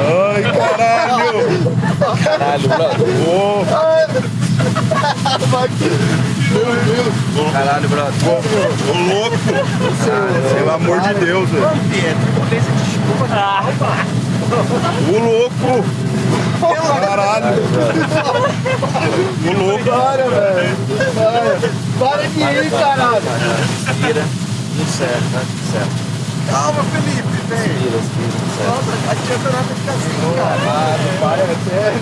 Ai, caralho! Caralho, brother. Ô, Meu Deus. Caralho, brother. ô, louco! Pelo amor de Deus, velho. O louco! Caralho! O louco! Para, velho. Para. Para de ir, caralho. Respira. Tudo certo, tá tudo certo. Calma, Felipe, velho. Respira, respira. Nossa, não adianta nada ficar assim, cara. Para, é sério.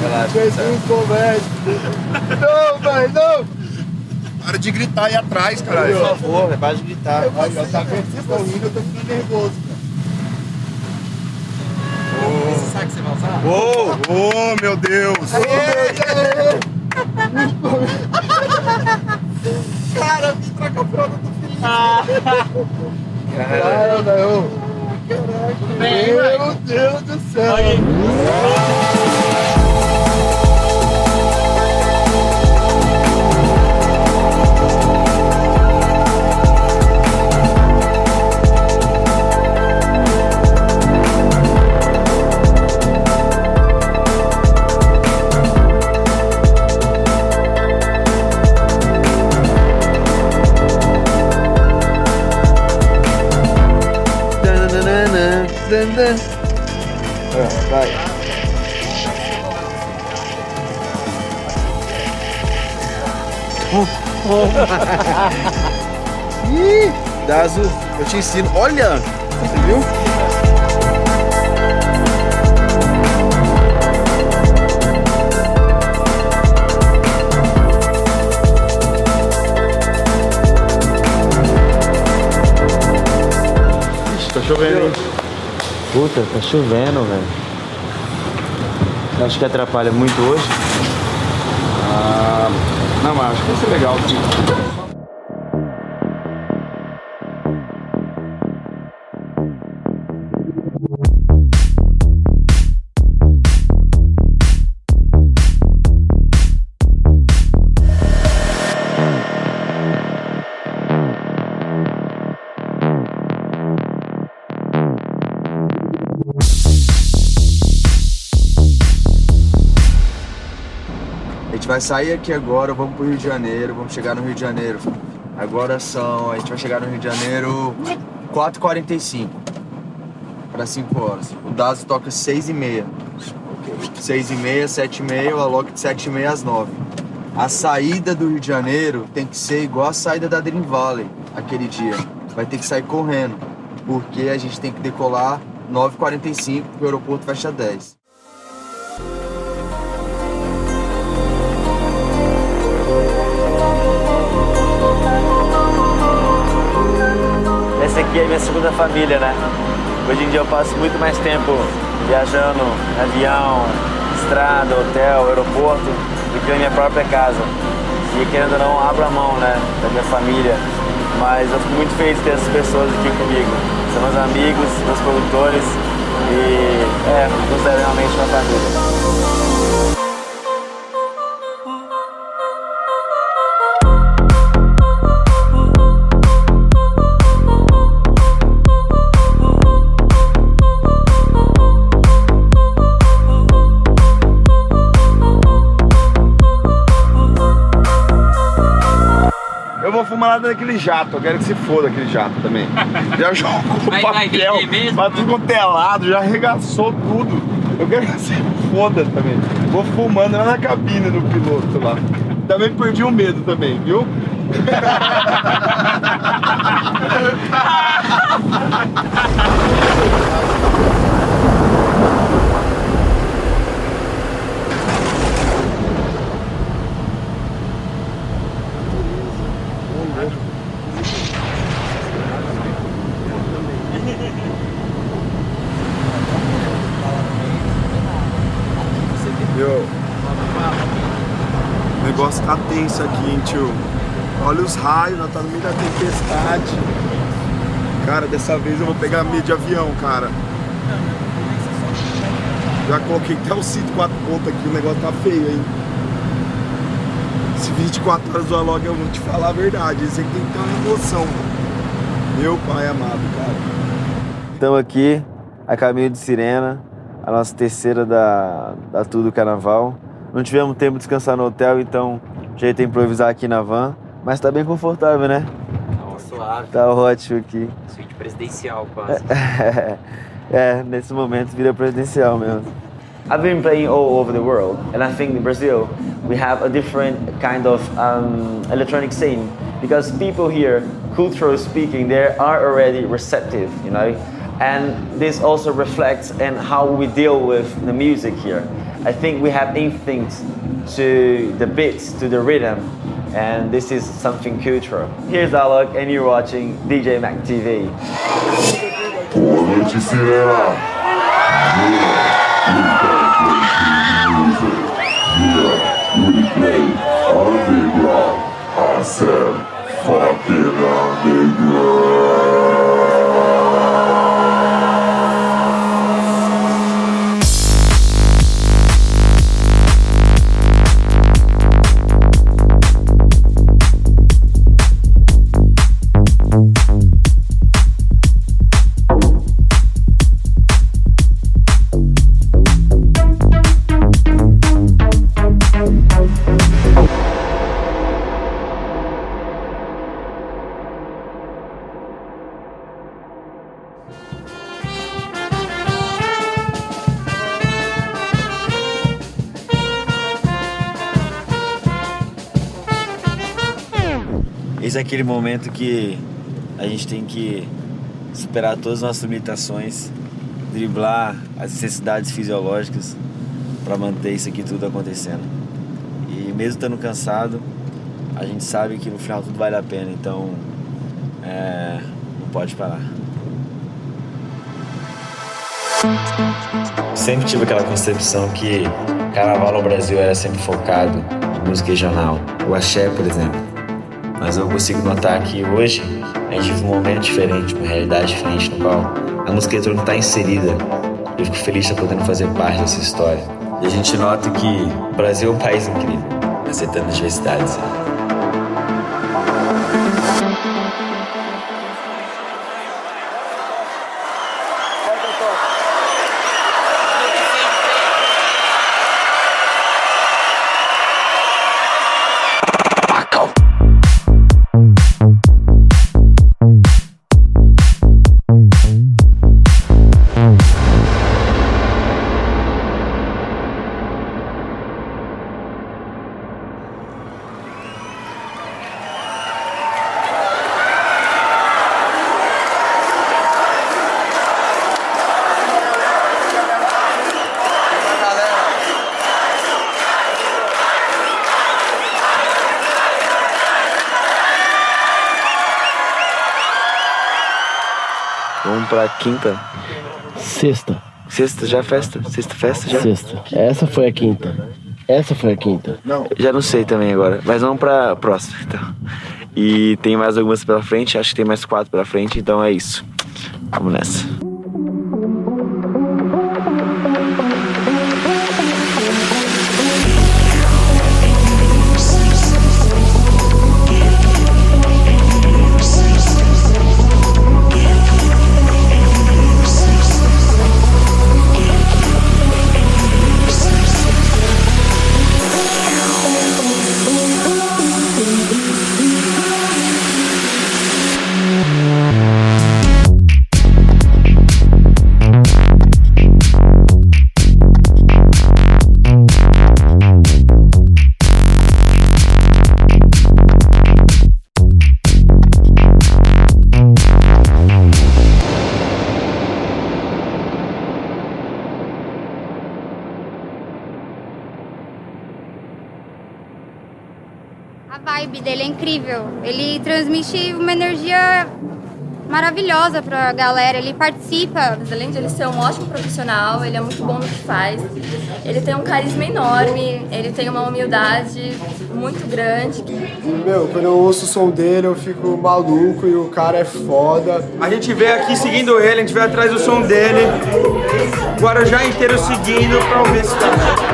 Relaxa, um conversa. Não, velho, não. Para de gritar aí atrás, Por caralho. favor, para de gritar. Eu vou tá vendo? Vocês estão rindo, eu tô ficando nervoso, cara. Esse saco você vai usar? Ô, ô, meu Deus! Cara, vim trocar a fralda do Felipe. Caralho. Cara, não. Meu Deus do céu. Ah, Vai. Ih, Dazo, eu te ensino. Olha! Você viu? Tá chovendo? Puta, tá chovendo, velho. Acho que atrapalha muito hoje. Ah, não, mas acho que vai ser legal, A gente vai sair aqui agora, vamos pro Rio de Janeiro, vamos chegar no Rio de Janeiro. Agora são, a gente vai chegar no Rio de Janeiro 4h45 para 5 horas. O Dazo toca 6h30. 6h30, 7h30, o Alok de 7h30 às 9 A saída do Rio de Janeiro tem que ser igual a saída da Dream Valley aquele dia. Vai ter que sair correndo, porque a gente tem que decolar 9h45, porque o aeroporto fecha 10 aqui é minha segunda família, né? Hoje em dia eu passo muito mais tempo viajando, avião, estrada, hotel, aeroporto, do que na minha própria casa. E querendo ou não, abro a mão, né, da minha família. Mas eu fico muito feliz de ter essas pessoas aqui comigo. São meus amigos, meus produtores e, é, considero realmente uma família. Jato, eu quero que se foda aquele jato também. Já jogou Vai- vai papel, pra tudo quanto é lado, já arregaçou tudo. Eu quero que se foda também. Vou fumando lá na cabine do piloto lá. Também perdi o medo também, viu? Meu, o negócio tenso aqui, hein, tio. Olha os raios, nós tá no meio da tempestade. Cara, dessa vez eu vou pegar medo de avião, cara. Já coloquei até o cinto quatro pontos aqui, o negócio tá feio, hein. Esse 24 horas do Alog, eu vou te falar a verdade. Esse aqui tem que ter uma emoção. Meu pai amado, cara. Estamos aqui a caminho de Sirena, a nossa terceira da, da Tudo Carnaval. Não tivemos tempo de descansar no hotel, então jeito improvisar aqui na van. Mas tá bem confortável, né? Tá suave. Tá ótimo aqui. Suíte presidencial, quase. é, nesse momento vira presidencial mesmo. I've been playing all over the world, and I think in Brazil we have a different kind of um, electronic scene because people here, culturally speaking, they are already receptive, you know, and this also reflects in how we deal with the music here. I think we have instinct to the beats, to the rhythm, and this is something cultural. Here's Alok, and you're watching DJ Mac TV. Esse é aquele momento que a gente tem que superar todas as nossas limitações, driblar as necessidades fisiológicas para manter isso aqui tudo acontecendo. E mesmo estando cansado, a gente sabe que no final tudo vale a pena, então é, não pode parar. Sempre tive aquela concepção que carnaval no Brasil era sempre focado em música regional, o axé, por exemplo. Mas eu consigo notar que hoje a gente vive um momento diferente, uma realidade diferente no qual a música eletrônica está inserida. Eu fico feliz de estar podendo fazer parte dessa história. E a gente nota que o Brasil é um país incrível, aceitando diversidades. Pra quinta. Sexta. Sexta já é festa? Sexta festa já? Sexta. Essa foi a quinta. Essa foi a quinta. Já não sei também agora. Mas vamos pra próxima, então. E tem mais algumas pela frente, acho que tem mais quatro pela frente, então é isso. Vamos nessa. Vibe dele é incrível. Ele transmite uma energia maravilhosa pra galera. Ele participa. Mas além de ele ser um ótimo profissional, ele é muito bom no que faz. Ele tem um carisma enorme, ele tem uma humildade muito grande. Meu, quando eu ouço o som dele, eu fico maluco e o cara é foda. A gente veio aqui seguindo ele, a gente veio atrás do som dele. O Guarujá inteiro seguindo pra ouvir esse cara.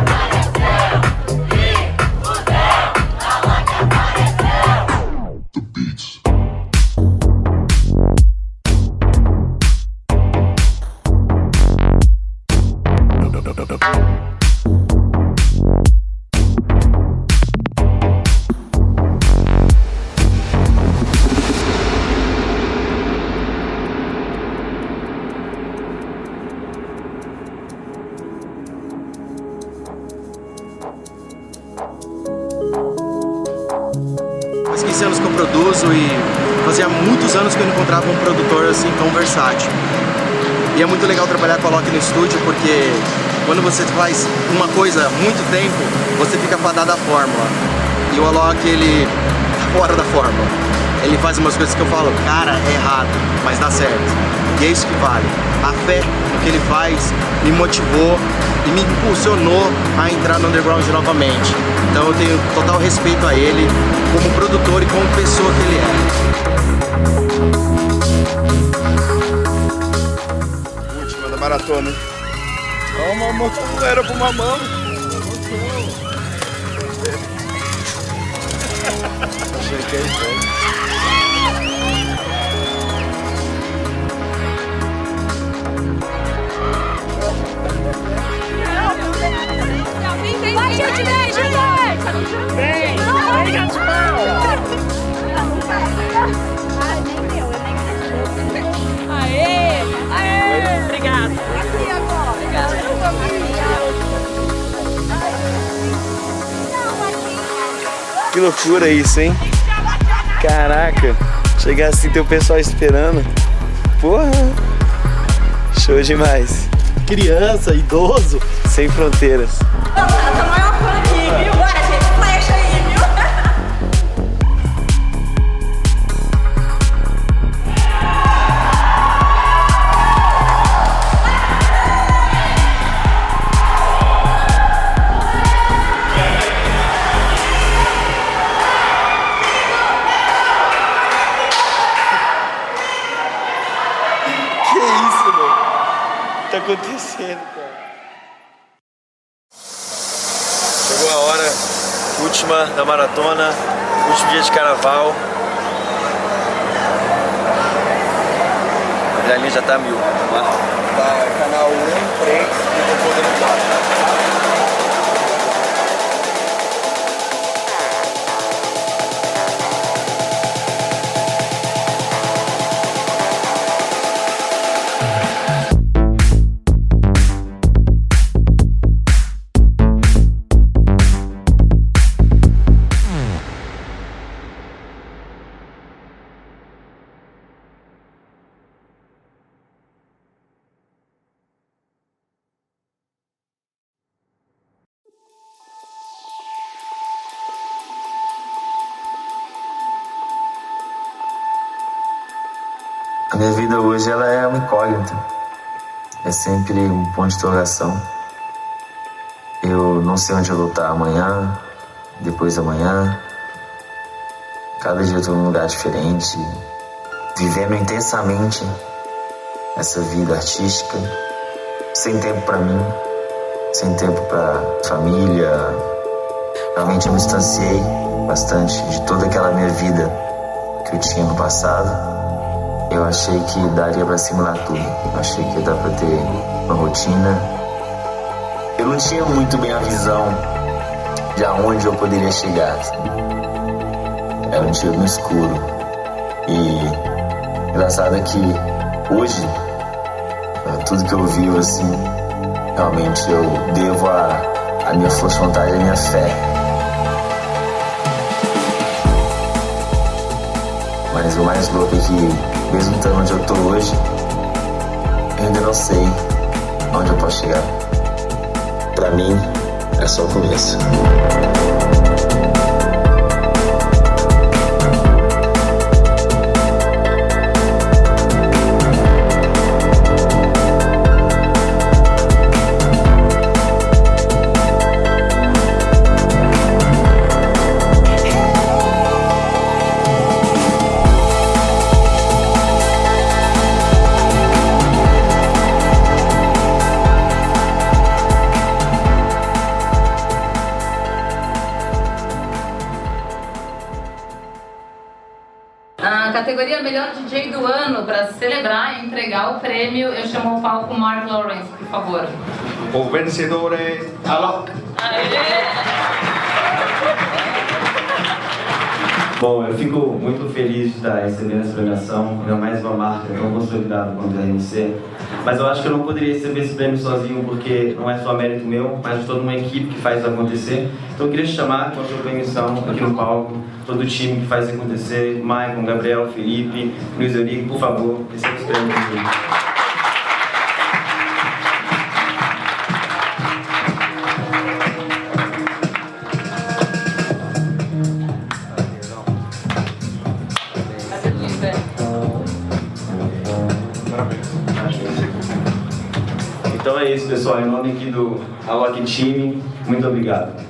Tempo, você fica fadado à fórmula. E o Alok, ele tá fora da fórmula. Ele faz umas coisas que eu falo, cara, é errado, mas dá certo. E é isso que vale. A fé no que ele faz me motivou e me impulsionou a entrar no underground novamente. Então eu tenho total respeito a ele como produtor e como pessoa que ele é. Última da maratona. Ó, uma mamão era pro mamão. Achei loucura isso, hein? Caraca, chegar assim tem o pessoal esperando. Porra! Show demais. Criança, idoso. Sem fronteiras. tá acontecendo, cara? Chegou a hora última da maratona, último dia de carnaval. A já tá mil. Tá, canal 1, 3 e depois 4. É sempre um ponto de interrogação. Eu não sei onde eu vou estar amanhã, depois da manhã. Cada dia eu estou num lugar diferente, vivendo intensamente essa vida artística, sem tempo para mim, sem tempo para família. Realmente eu me distanciei bastante de toda aquela minha vida que eu tinha no passado. Eu achei que daria pra simular tudo. Eu achei que dar pra ter uma rotina. Eu não tinha muito bem a visão de aonde eu poderia chegar. Era um tiro no escuro. E engraçado é que hoje, tudo que eu vivo assim, realmente eu devo a, a minha força de vontade e a minha fé. Mas o mais louco é que, mesmo estando onde eu tô hoje, eu ainda não sei onde eu posso chegar. Pra mim, é só o começo. Categoria Melhor DJ do Ano, para celebrar e entregar o prêmio, eu chamo o palco Mark Lawrence, por favor. O vencedor é Alok. Bom, Bom, eu fico muito feliz de estar recebendo essa premiação, ainda mais uma marca tão consolidada quanto a RMC. Mas eu acho que eu não poderia receber esse prêmio sozinho, porque não é só mérito meu, mas de toda uma equipe que faz acontecer. Então eu queria chamar com a sua permissão aqui no palco, todo o time que faz acontecer, Maicon, Gabriel, Felipe, Luiz Eurico, por favor, receba os prêmios pessoal. Em nome aqui do Alok muito obrigado.